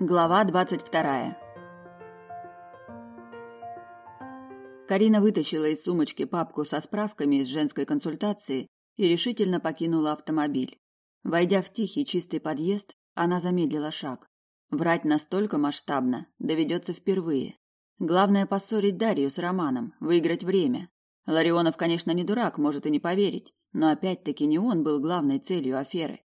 Глава двадцать вторая. Карина вытащила из сумочки папку со справками из женской консультации и решительно покинула автомобиль. Войдя в тихий чистый подъезд, она замедлила шаг. Врать настолько масштабно доведется впервые. Главное поссорить Дарью с Романом, выиграть время. Ларионов, конечно, не дурак, может и не поверить, но опять-таки не он был главной целью аферы.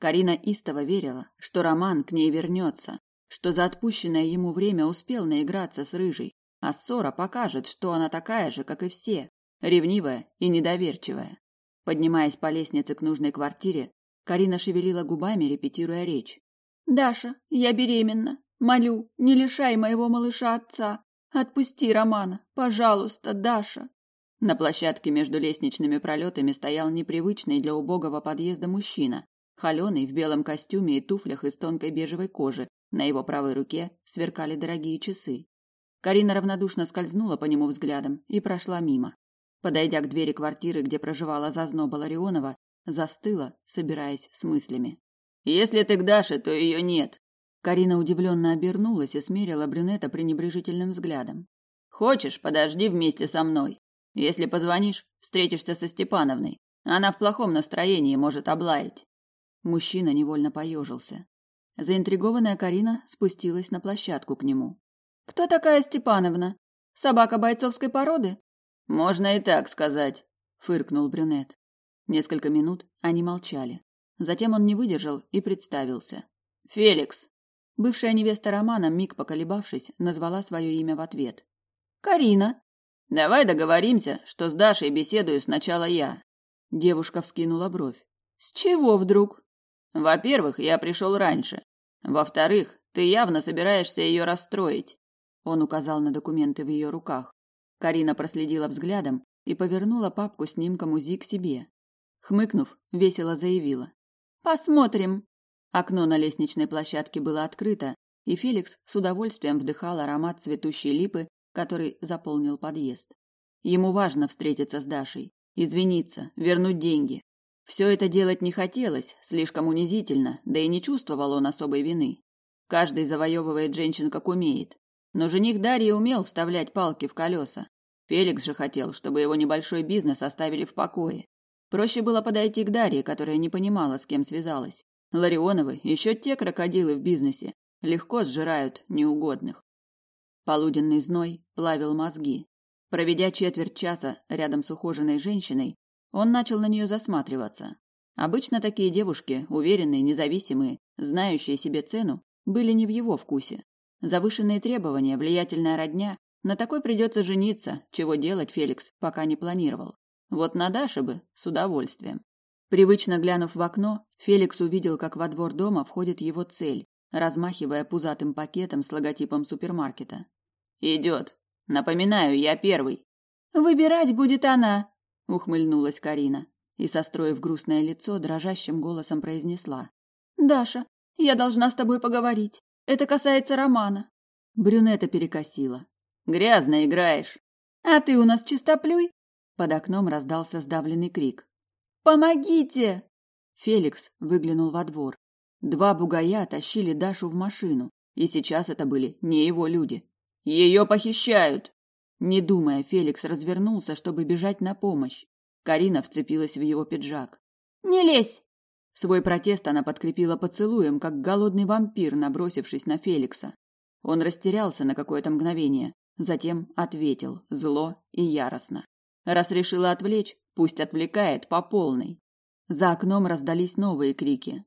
Карина истово верила, что Роман к ней вернется, что за отпущенное ему время успел наиграться с рыжей, а ссора покажет, что она такая же, как и все, ревнивая и недоверчивая. Поднимаясь по лестнице к нужной квартире, Карина шевелила губами, репетируя речь. «Даша, я беременна. Молю, не лишай моего малыша отца. Отпусти Романа, пожалуйста, Даша». На площадке между лестничными пролетами стоял непривычный для убогого подъезда мужчина, холеный в белом костюме и туфлях из тонкой бежевой кожи, на его правой руке сверкали дорогие часы. Карина равнодушно скользнула по нему взглядом и прошла мимо. Подойдя к двери квартиры, где проживала зазноба Ларионова, застыла, собираясь с мыслями. «Если ты к Даше, то ее нет». Карина удивленно обернулась и смерила брюнета пренебрежительным взглядом. «Хочешь, подожди вместе со мной. Если позвонишь, встретишься со Степановной. Она в плохом настроении может облаять». Мужчина невольно поежился. Заинтригованная Карина спустилась на площадку к нему. «Кто такая Степановна? Собака бойцовской породы?» «Можно и так сказать», — фыркнул брюнет. Несколько минут они молчали. Затем он не выдержал и представился. «Феликс». Бывшая невеста Романа, миг поколебавшись, назвала свое имя в ответ. «Карина». «Давай договоримся, что с Дашей беседую сначала я». Девушка вскинула бровь. «С чего вдруг?» «Во-первых, я пришел раньше. Во-вторых, ты явно собираешься ее расстроить. Он указал на документы в ее руках. Карина проследила взглядом и повернула папку с снимком УЗИ к себе. Хмыкнув, весело заявила: "Посмотрим". Окно на лестничной площадке было открыто, и Феликс с удовольствием вдыхал аромат цветущей липы, который заполнил подъезд. Ему важно встретиться с Дашей, извиниться, вернуть деньги. Все это делать не хотелось, слишком унизительно, да и не чувствовал он особой вины. Каждый завоевывает женщин как умеет. Но жених Дарьи умел вставлять палки в колеса. Феликс же хотел, чтобы его небольшой бизнес оставили в покое. Проще было подойти к Дарье, которая не понимала, с кем связалась. Ларионовы еще те крокодилы в бизнесе, легко сжирают неугодных. Полуденный зной плавил мозги. Проведя четверть часа рядом с ухоженной женщиной, он начал на нее засматриваться. Обычно такие девушки, уверенные, независимые, знающие себе цену, были не в его вкусе. Завышенные требования, влиятельная родня, на такой придется жениться, чего делать Феликс пока не планировал. Вот на Даше бы с удовольствием. Привычно глянув в окно, Феликс увидел, как во двор дома входит его цель, размахивая пузатым пакетом с логотипом супермаркета. Идет. Напоминаю, я первый. Выбирать будет она, ухмыльнулась Карина и, состроив грустное лицо, дрожащим голосом произнесла: "Даша, я должна с тобой поговорить. Это касается романа". Брюнета перекосила. "Грязно играешь. А ты у нас чистоплюй?" Под окном раздался сдавленный крик. "Помогите!" Феликс выглянул во двор. Два бугая тащили Дашу в машину, и сейчас это были не его люди. Ее похищают. Не думая, Феликс развернулся, чтобы бежать на помощь. Карина вцепилась в его пиджак. «Не лезь!» Свой протест она подкрепила поцелуем, как голодный вампир, набросившись на Феликса. Он растерялся на какое-то мгновение, затем ответил зло и яростно. Раз решила отвлечь, пусть отвлекает по полной. За окном раздались новые крики.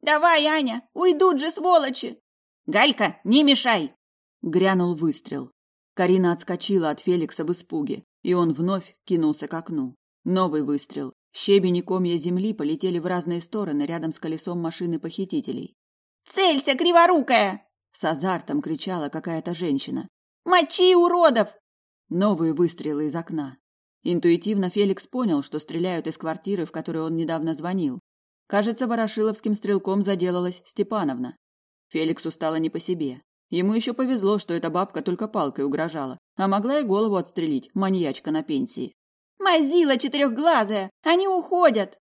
«Давай, Аня, уйдут же, сволочи!» «Галька, не мешай!» Грянул выстрел. Карина отскочила от Феликса в испуге, и он вновь кинулся к окну. Новый выстрел. Щебень и комья земли полетели в разные стороны рядом с колесом машины похитителей. «Целься, криворукая!» С азартом кричала какая-то женщина. «Мочи, уродов!» Новые выстрелы из окна. Интуитивно Феликс понял, что стреляют из квартиры, в которую он недавно звонил. Кажется, ворошиловским стрелком заделалась Степановна. Феликсу стало не по себе. Ему еще повезло, что эта бабка только палкой угрожала, а могла и голову отстрелить, маньячка на пенсии. «Мазила четырехглазая! Они уходят!»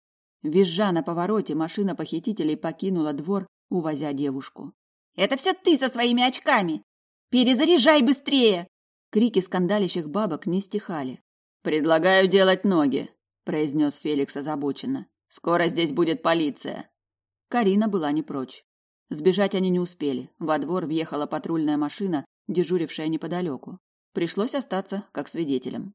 Визжа на повороте, машина похитителей покинула двор, увозя девушку. Это все ты со своими очками! Перезаряжай быстрее!» Крики скандалящих бабок не стихали. «Предлагаю делать ноги», – произнес Феликс озабоченно. «Скоро здесь будет полиция». Карина была не прочь. Сбежать они не успели. Во двор въехала патрульная машина, дежурившая неподалеку. Пришлось остаться как свидетелем.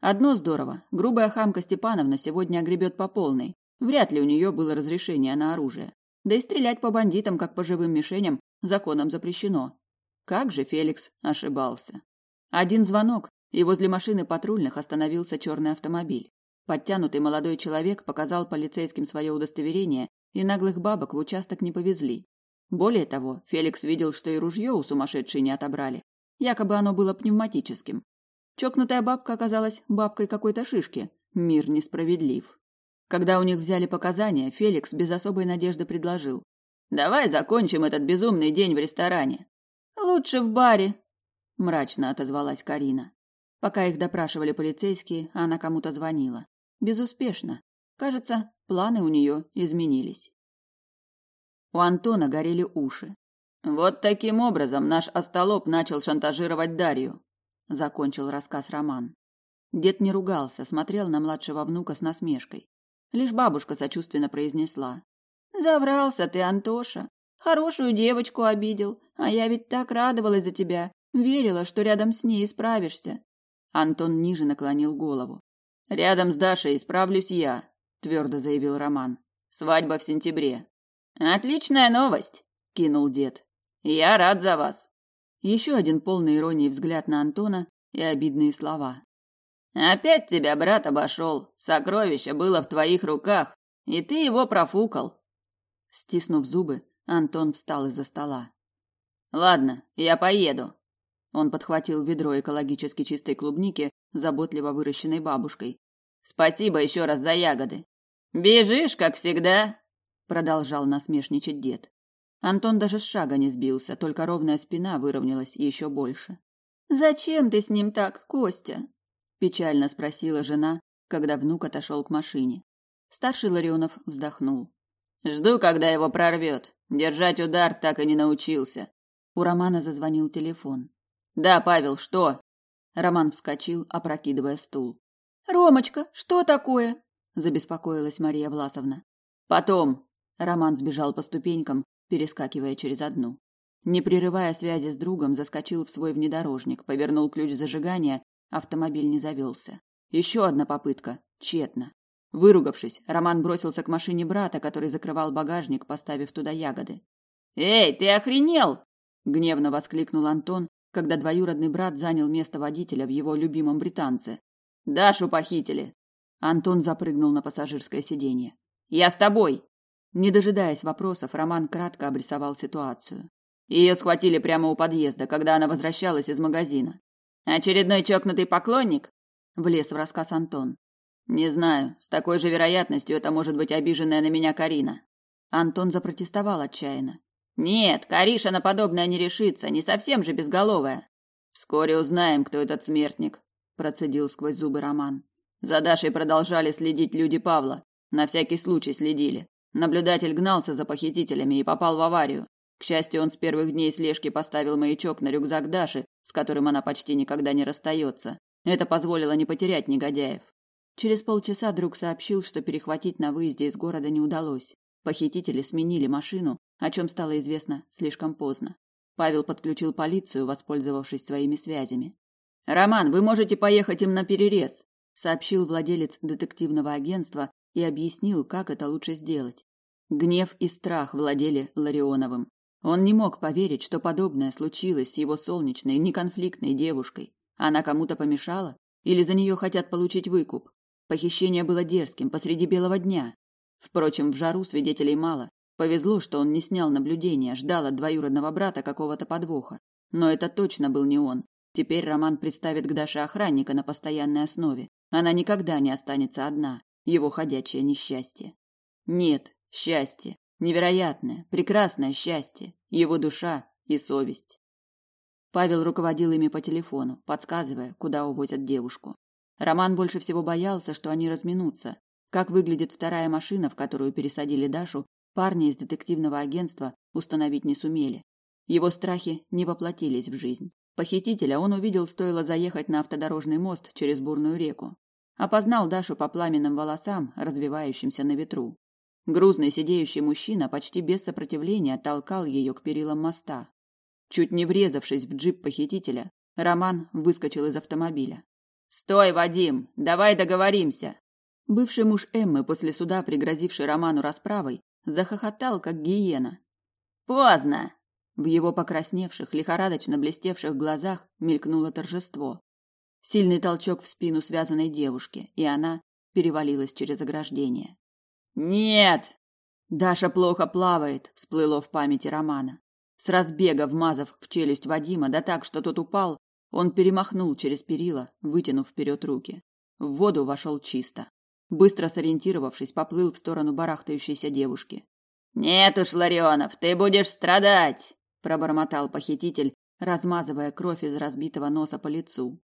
Одно здорово. Грубая хамка Степановна сегодня огребет по полной. Вряд ли у нее было разрешение на оружие. Да и стрелять по бандитам, как по живым мишеням, законом запрещено. Как же Феликс ошибался. Один звонок, и возле машины патрульных остановился черный автомобиль. Подтянутый молодой человек показал полицейским свое удостоверение, и наглых бабок в участок не повезли. Более того, Феликс видел, что и ружье у сумасшедшей не отобрали. Якобы оно было пневматическим. Чокнутая бабка оказалась бабкой какой-то шишки. Мир несправедлив. Когда у них взяли показания, Феликс без особой надежды предложил. «Давай закончим этот безумный день в ресторане». «Лучше в баре», – мрачно отозвалась Карина. Пока их допрашивали полицейские, она кому-то звонила. Безуспешно. Кажется, планы у нее изменились. У Антона горели уши. Вот таким образом наш остолоп начал шантажировать Дарью, закончил рассказ Роман. Дед не ругался, смотрел на младшего внука с насмешкой. Лишь бабушка сочувственно произнесла: "Заврался ты, Антоша. Хорошую девочку обидел, а я ведь так радовалась за тебя, верила, что рядом с ней справишься". Антон ниже наклонил голову. "Рядом с Дашей справлюсь я", твердо заявил Роман. "Свадьба в сентябре". Отличная новость, кинул дед. Я рад за вас. Еще один полный иронии взгляд на Антона и обидные слова. Опять тебя брат обошел. Сокровище было в твоих руках, и ты его профукал. Стиснув зубы, Антон встал из-за стола. Ладно, я поеду. Он подхватил ведро экологически чистой клубники, заботливо выращенной бабушкой. Спасибо еще раз за ягоды. Бежишь, как всегда, продолжал насмешничать дед. Антон даже с шага не сбился, только ровная спина выровнялась еще больше. Зачем ты с ним так, Костя? печально спросила жена, когда внук отошел к машине. Старший Ларионов вздохнул. Жду, когда его прорвет. Держать удар так и не научился. У Романа зазвонил телефон. Да, Павел, что? Роман вскочил, опрокидывая стул. Ромочка, что такое? забеспокоилась Мария Власовна. Потом, Роман сбежал по ступенькам, перескакивая через одну. Не прерывая связи с другом, заскочил в свой внедорожник, повернул ключ зажигания, автомобиль не завелся. Еще одна попытка, тщетно. Выругавшись, Роман бросился к машине брата, который закрывал багажник, поставив туда ягоды. «Эй, ты охренел!» – гневно воскликнул Антон, когда двоюродный брат занял место водителя в его любимом британце. «Дашу похитили!» Антон запрыгнул на пассажирское сиденье. «Я с тобой!» Не дожидаясь вопросов, Роман кратко обрисовал ситуацию. Ее схватили прямо у подъезда, когда она возвращалась из магазина. Очередной чокнутый поклонник? Влез в рассказ Антон. Не знаю, с такой же вероятностью это может быть обиженная на меня Карина. Антон запротестовал отчаянно. Нет, Кариша на подобное не решится, не совсем же безголовая. Вскоре узнаем, кто этот смертник, процедил сквозь зубы Роман. За Дашей продолжали следить люди Павла, на всякий случай следили. Наблюдатель гнался за похитителями и попал в аварию. К счастью, он с первых дней слежки поставил маячок на рюкзак Даши, с которым она почти никогда не расстается. Это позволило не потерять негодяев. Через полчаса друг сообщил, что перехватить на выезде из города не удалось. Похитители сменили машину, о чем стало известно слишком поздно. Павел подключил полицию, воспользовавшись своими связями. «Роман, вы можете поехать им на перерез», сообщил владелец детективного агентства и объяснил, как это лучше сделать. Гнев и страх владели Ларионовым. Он не мог поверить, что подобное случилось с его солнечной, неконфликтной девушкой. Она кому-то помешала? Или за нее хотят получить выкуп? Похищение было дерзким посреди белого дня. Впрочем, в жару свидетелей мало. Повезло, что он не снял наблюдения, ждал от двоюродного брата какого-то подвоха. Но это точно был не он. Теперь Роман представит к Даше охранника на постоянной основе. Она никогда не останется одна его ходячее несчастье. Нет, счастье, невероятное, прекрасное счастье, его душа и совесть. Павел руководил ими по телефону, подсказывая, куда увозят девушку. Роман больше всего боялся, что они разминутся. Как выглядит вторая машина, в которую пересадили Дашу, парни из детективного агентства установить не сумели. Его страхи не воплотились в жизнь. Похитителя он увидел, стоило заехать на автодорожный мост через бурную реку. Опознал Дашу по пламенным волосам, развивающимся на ветру. Грузный сидеющий мужчина почти без сопротивления толкал ее к перилам моста. Чуть не врезавшись в джип похитителя, Роман выскочил из автомобиля. «Стой, Вадим! Давай договоримся!» Бывший муж Эммы, после суда пригрозивший Роману расправой, захохотал, как гиена. «Поздно!» В его покрасневших, лихорадочно блестевших глазах мелькнуло торжество. Сильный толчок в спину связанной девушки, и она перевалилась через ограждение. «Нет!» Даша плохо плавает, всплыло в памяти Романа. С разбега вмазав в челюсть Вадима, да так, что тот упал, он перемахнул через перила, вытянув вперед руки. В воду вошел чисто. Быстро сориентировавшись, поплыл в сторону барахтающейся девушки. «Нет уж, Ларионов, ты будешь страдать!» – пробормотал похититель, размазывая кровь из разбитого носа по лицу.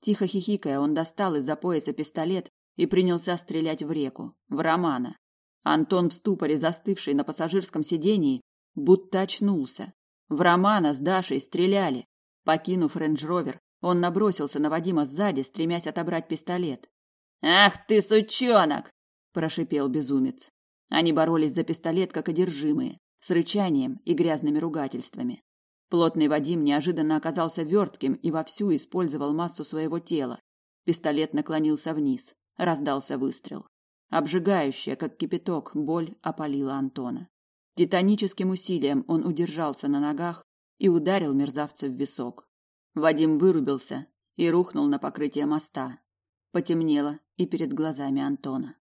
Тихо хихикая, он достал из-за пояса пистолет и принялся стрелять в реку, в Романа. Антон в ступоре, застывший на пассажирском сидении, будто очнулся. В Романа с Дашей стреляли. Покинув рейндж-ровер, он набросился на Вадима сзади, стремясь отобрать пистолет. «Ах ты, сучонок!» – прошипел безумец. Они боролись за пистолет, как одержимые, с рычанием и грязными ругательствами. Плотный Вадим неожиданно оказался вертким и вовсю использовал массу своего тела. Пистолет наклонился вниз. Раздался выстрел. Обжигающая, как кипяток, боль опалила Антона. Титаническим усилием он удержался на ногах и ударил мерзавца в висок. Вадим вырубился и рухнул на покрытие моста. Потемнело и перед глазами Антона.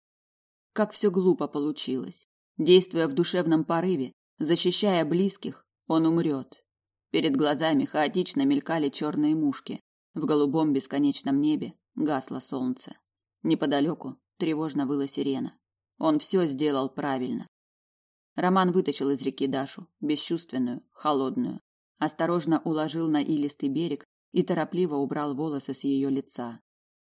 Как все глупо получилось. Действуя в душевном порыве, защищая близких, он умрет. Перед глазами хаотично мелькали черные мушки. В голубом бесконечном небе гасло солнце. Неподалеку тревожно выла сирена. Он все сделал правильно. Роман вытащил из реки Дашу, бесчувственную, холодную, осторожно уложил на илистый берег и торопливо убрал волосы с ее лица.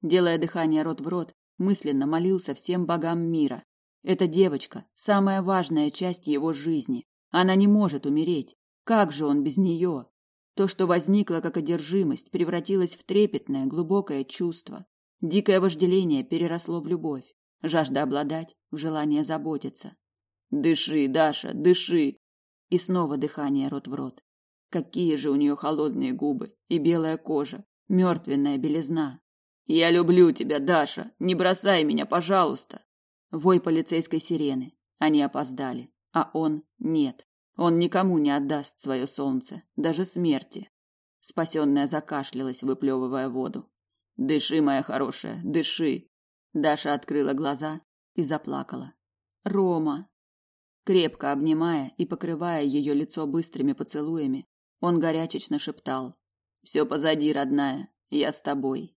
Делая дыхание рот в рот, мысленно молился всем богам мира. Эта девочка – самая важная часть его жизни. Она не может умереть. Как же он без нее? То, что возникло как одержимость, превратилось в трепетное, глубокое чувство. Дикое вожделение переросло в любовь, жажда обладать, в желание заботиться. Дыши, Даша, дыши. И снова дыхание рот в рот. Какие же у нее холодные губы и белая кожа, мертвенная белизна. Я люблю тебя, Даша. Не бросай меня, пожалуйста. Вой полицейской сирены. Они опоздали, а он нет. Он никому не отдаст свое солнце, даже смерти. Спасенная закашлялась, выплевывая воду. Дыши, моя хорошая, дыши. Даша открыла глаза и заплакала. Рома, крепко обнимая и покрывая ее лицо быстрыми поцелуями, он горячечно шептал: "Все позади, родная, я с тобой".